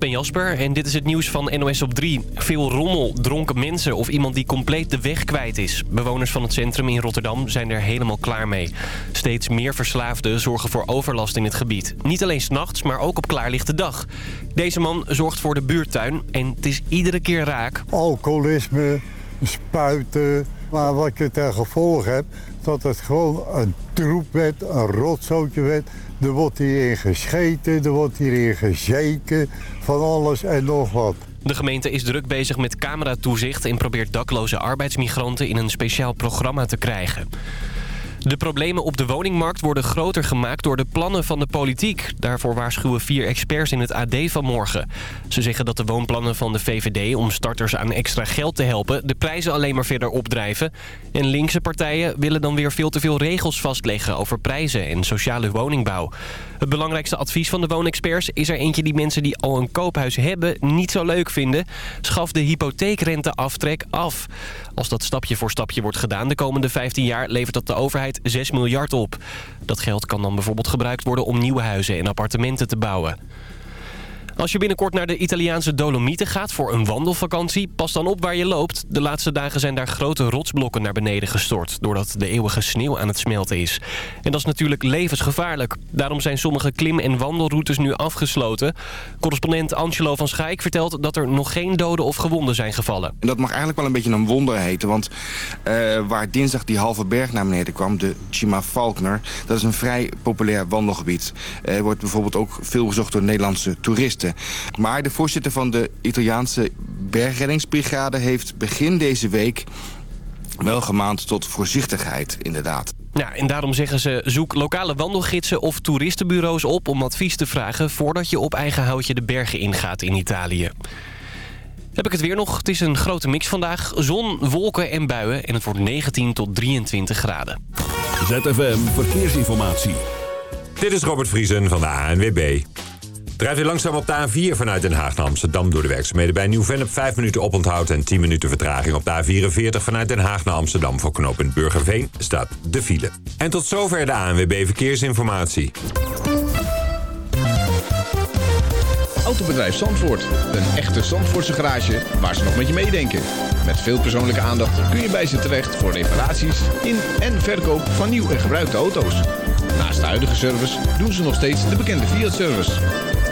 ben Jasper en dit is het nieuws van NOS op 3. Veel rommel, dronken mensen of iemand die compleet de weg kwijt is. Bewoners van het centrum in Rotterdam zijn er helemaal klaar mee. Steeds meer verslaafden zorgen voor overlast in het gebied. Niet alleen s'nachts, maar ook op klaarlichte dag. Deze man zorgt voor de buurtuin en het is iedere keer raak. Alcoholisme, spuiten. Maar wat je ten gevolg heb, dat het gewoon een troep werd, een rotzootje werd. Er wordt hierin gescheten, er wordt hierin gezeken, van alles en nog wat. De gemeente is druk bezig met cameratoezicht... en probeert dakloze arbeidsmigranten in een speciaal programma te krijgen. De problemen op de woningmarkt worden groter gemaakt door de plannen van de politiek. Daarvoor waarschuwen vier experts in het AD vanmorgen. Ze zeggen dat de woonplannen van de VVD om starters aan extra geld te helpen... de prijzen alleen maar verder opdrijven. En linkse partijen willen dan weer veel te veel regels vastleggen over prijzen en sociale woningbouw. Het belangrijkste advies van de woonexperts is er eentje die mensen die al een koophuis hebben niet zo leuk vinden. Schaf de hypotheekrenteaftrek af. Als dat stapje voor stapje wordt gedaan de komende 15 jaar levert dat de overheid 6 miljard op. Dat geld kan dan bijvoorbeeld gebruikt worden om nieuwe huizen en appartementen te bouwen. Als je binnenkort naar de Italiaanse Dolomieten gaat voor een wandelvakantie... pas dan op waar je loopt. De laatste dagen zijn daar grote rotsblokken naar beneden gestort... doordat de eeuwige sneeuw aan het smelten is. En dat is natuurlijk levensgevaarlijk. Daarom zijn sommige klim- en wandelroutes nu afgesloten. Correspondent Angelo van Schaik vertelt dat er nog geen doden of gewonden zijn gevallen. En dat mag eigenlijk wel een beetje een wonder heten. Want uh, waar dinsdag die halve berg naar beneden kwam, de Cima Faulkner... dat is een vrij populair wandelgebied. Er wordt bijvoorbeeld ook veel bezocht door Nederlandse toeristen. Maar de voorzitter van de Italiaanse bergreddingsbrigade heeft begin deze week wel gemaand tot voorzichtigheid, inderdaad. Ja, en daarom zeggen ze, zoek lokale wandelgidsen of toeristenbureaus op... om advies te vragen voordat je op eigen houtje de bergen ingaat in Italië. Heb ik het weer nog. Het is een grote mix vandaag. Zon, wolken en buien. En het wordt 19 tot 23 graden. ZFM Verkeersinformatie. Dit is Robert Vriesen van de ANWB. Drijft u langzaam op de A4 vanuit Den Haag naar Amsterdam door de werkzaamheden bij Nieuw-Vennep. 5 minuten oponthoud en 10 minuten vertraging op de A44 vanuit Den Haag naar Amsterdam. Voor knooppunt Burgerveen staat de file. En tot zover de ANWB Verkeersinformatie. Autobedrijf Zandvoort. Een echte Zandvoortse garage waar ze nog met je meedenken. Met veel persoonlijke aandacht kun je bij ze terecht voor reparaties in en verkoop van nieuw en gebruikte auto's. Naast de huidige service doen ze nog steeds de bekende Fiat-service.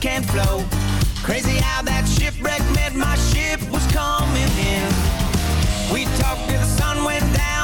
Can't flow. Crazy how that shipwreck meant my ship was coming in. We talked till the sun went down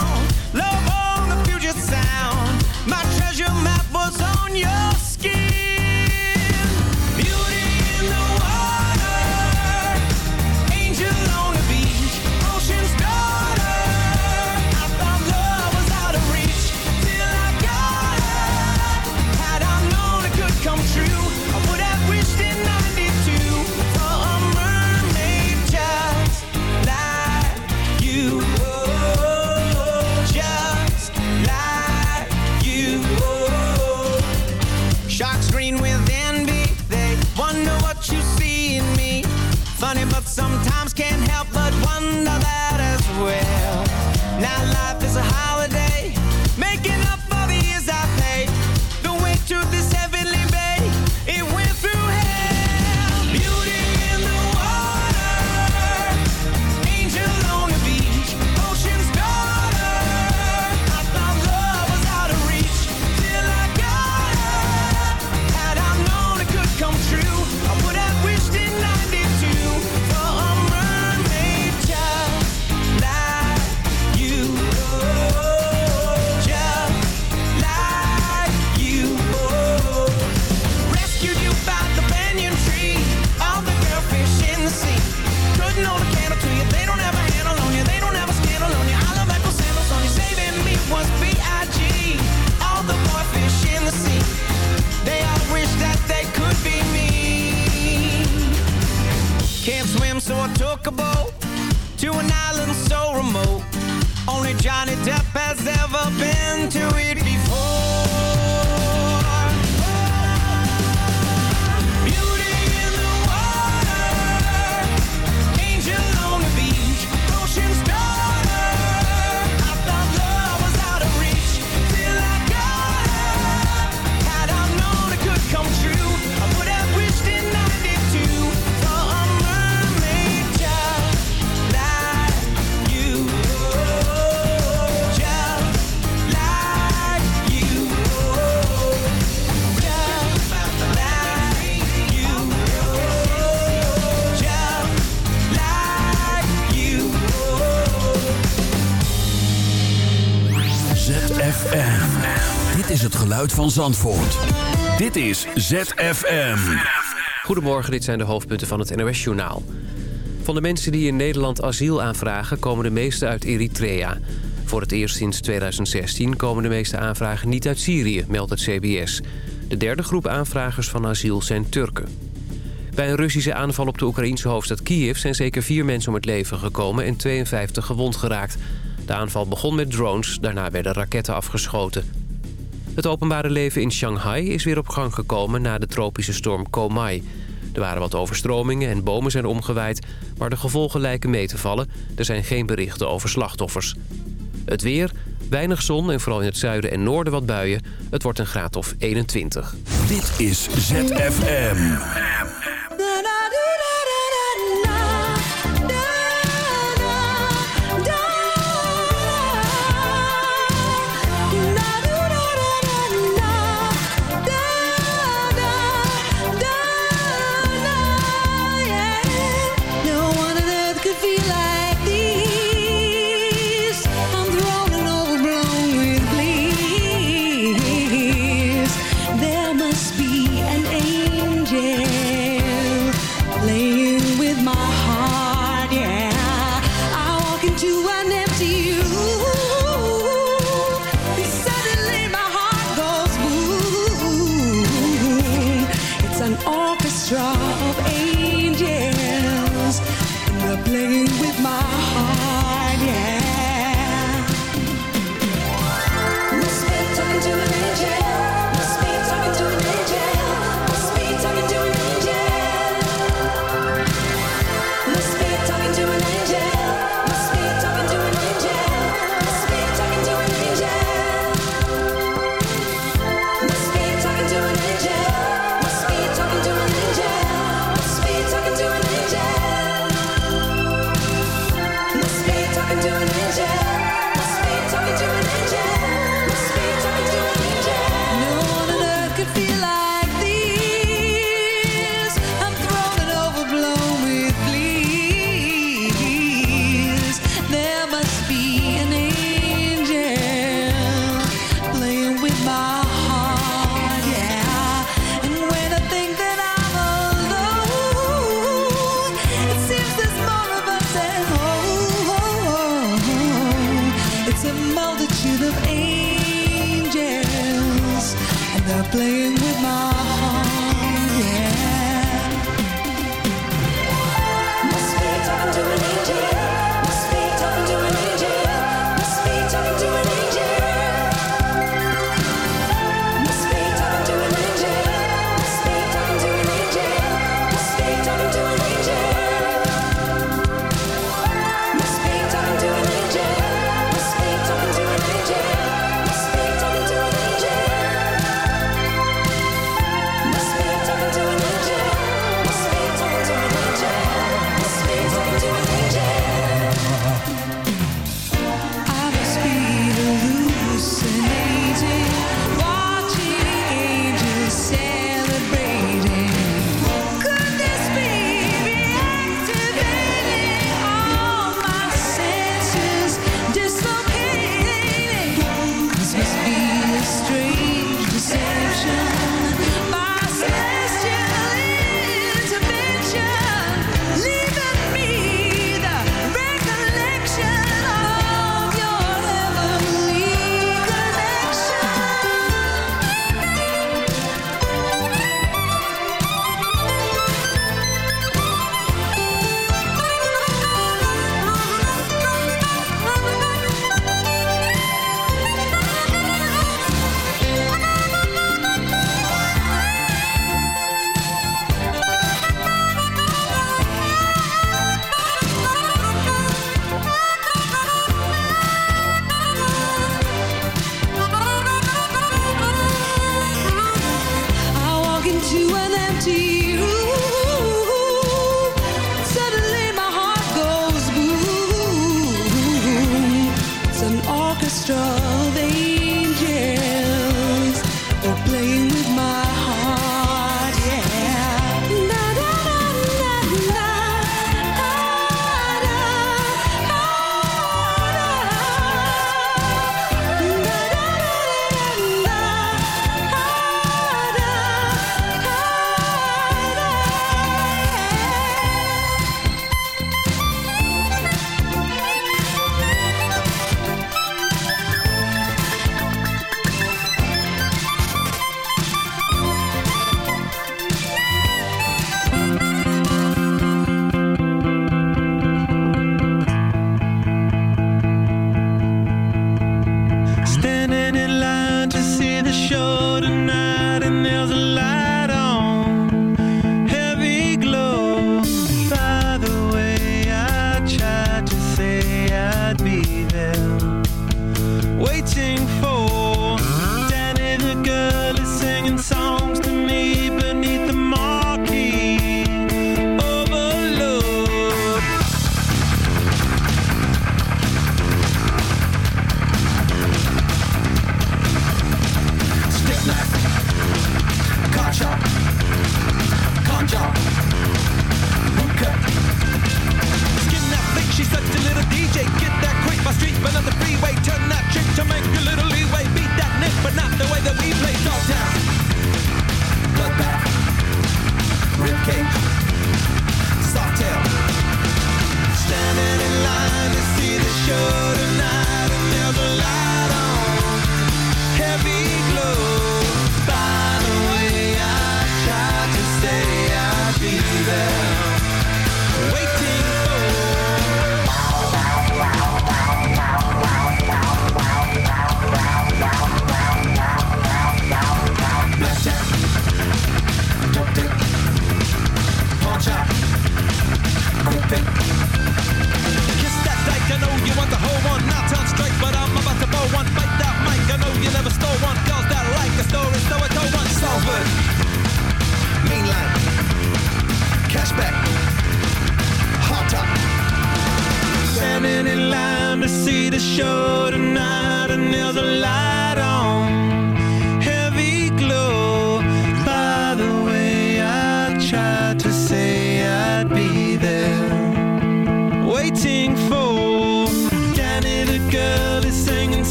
Johnny Depp has ever been to Eden. is het geluid van Zandvoort. Dit is ZFM. Goedemorgen, dit zijn de hoofdpunten van het NOS-journaal. Van de mensen die in Nederland asiel aanvragen komen de meeste uit Eritrea. Voor het eerst sinds 2016 komen de meeste aanvragen niet uit Syrië, meldt het CBS. De derde groep aanvragers van asiel zijn Turken. Bij een Russische aanval op de Oekraïnse hoofdstad Kiev... zijn zeker vier mensen om het leven gekomen en 52 gewond geraakt. De aanval begon met drones, daarna werden raketten afgeschoten. Het openbare leven in Shanghai is weer op gang gekomen na de tropische storm Komai. Er waren wat overstromingen en bomen zijn omgeweid, maar de gevolgen lijken mee te vallen. Er zijn geen berichten over slachtoffers. Het weer, weinig zon en vooral in het zuiden en noorden wat buien. Het wordt een graad of 21. Dit is ZFM.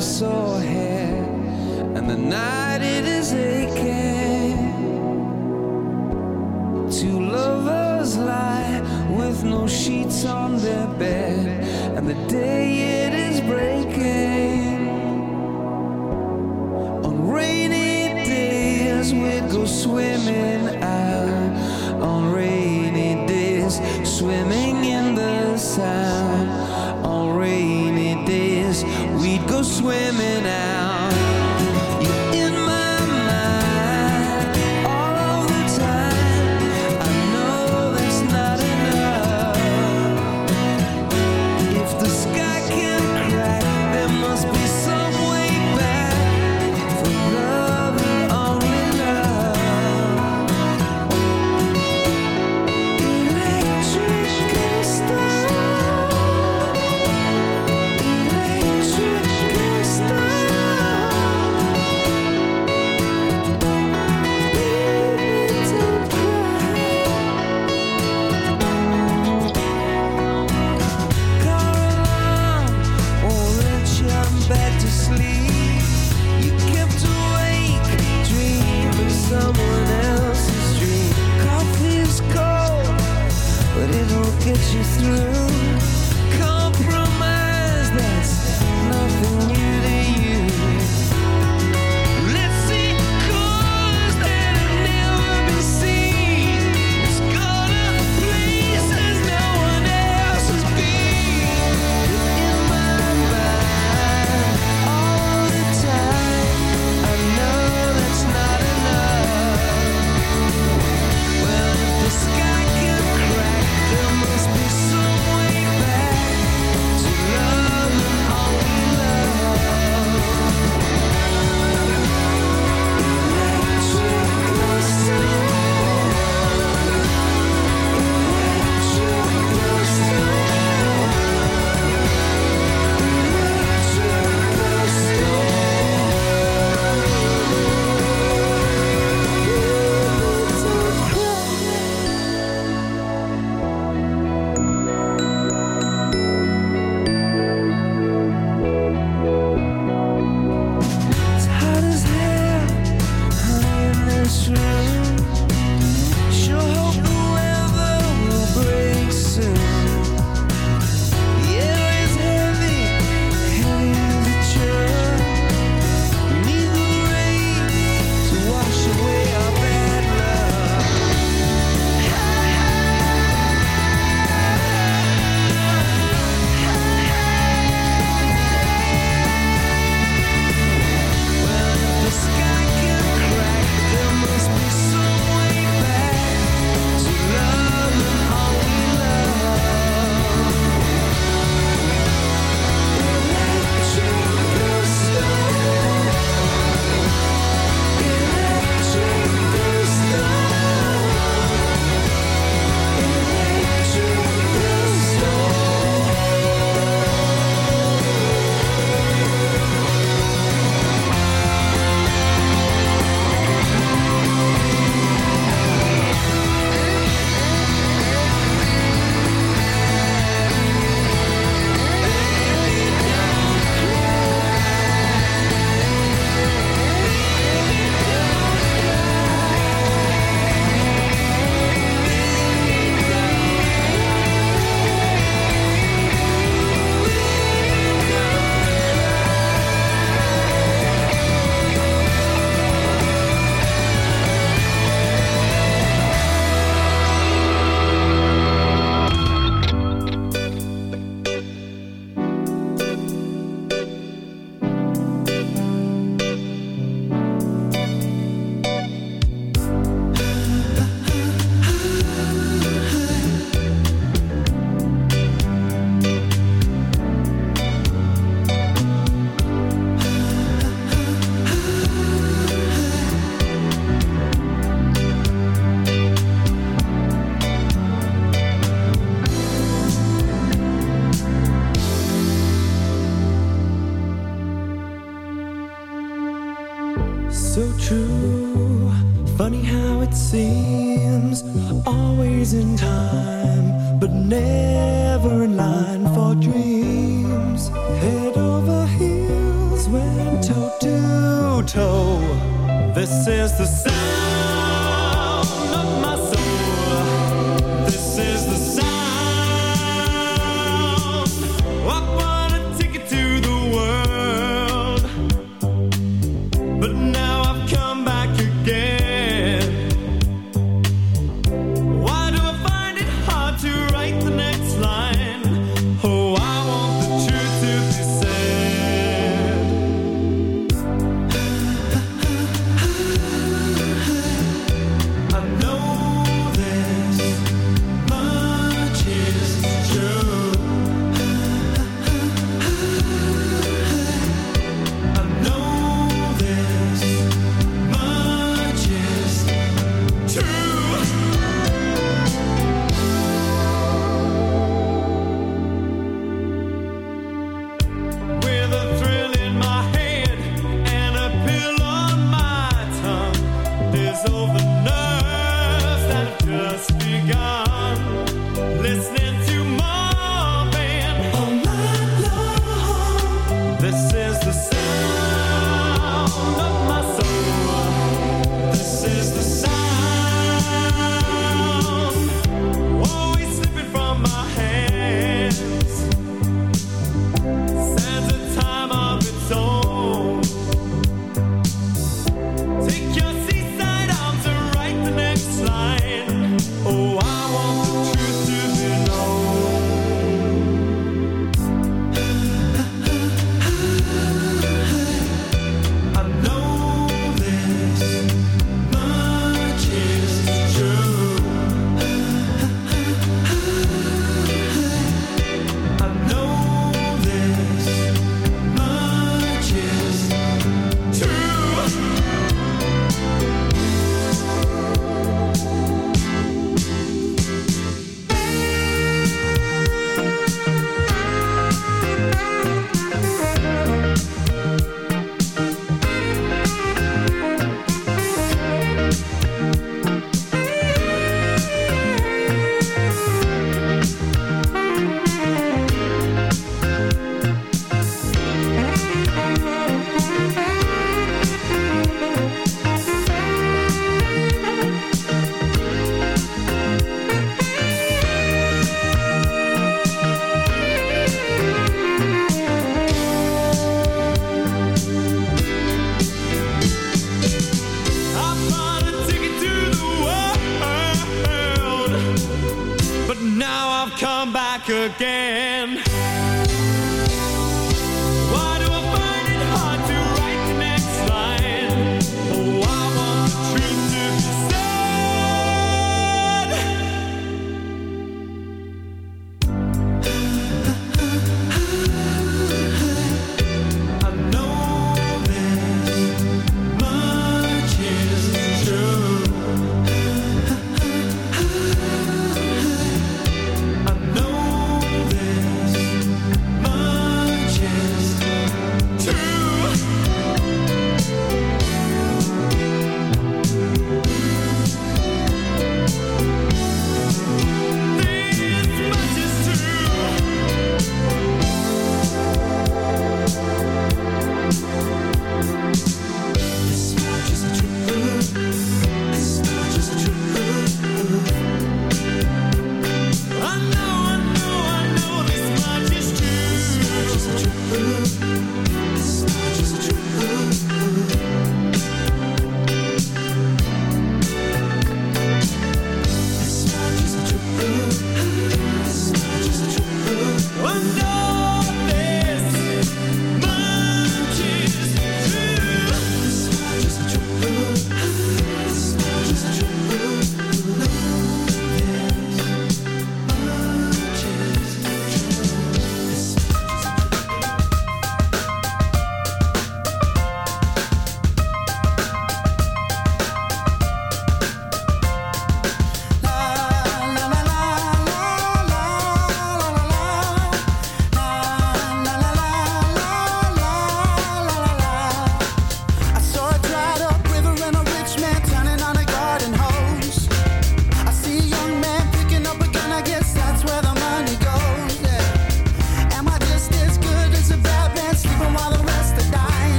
sore hair, and the night it is aching. Two lovers lie with no sheets on their bed, and the day it is breaking. On rainy days, we go swimming out. On rainy days, swim.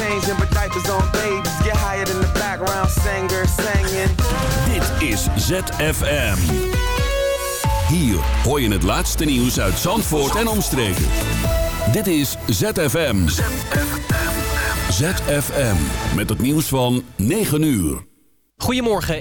ain't shit changing, but diapers on babies. Get hired in the background singer, singing. Dit is ZFM. Hier hoor je het laatste nieuws uit Zandvoort en omstreken. Dit is ZFM. ZFM. Met het nieuws van 9 uur. Goedemorgen,